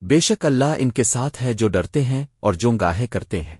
بے شک اللہ ان کے ساتھ ہے جو ڈرتے ہیں اور جو گاہے کرتے ہیں۔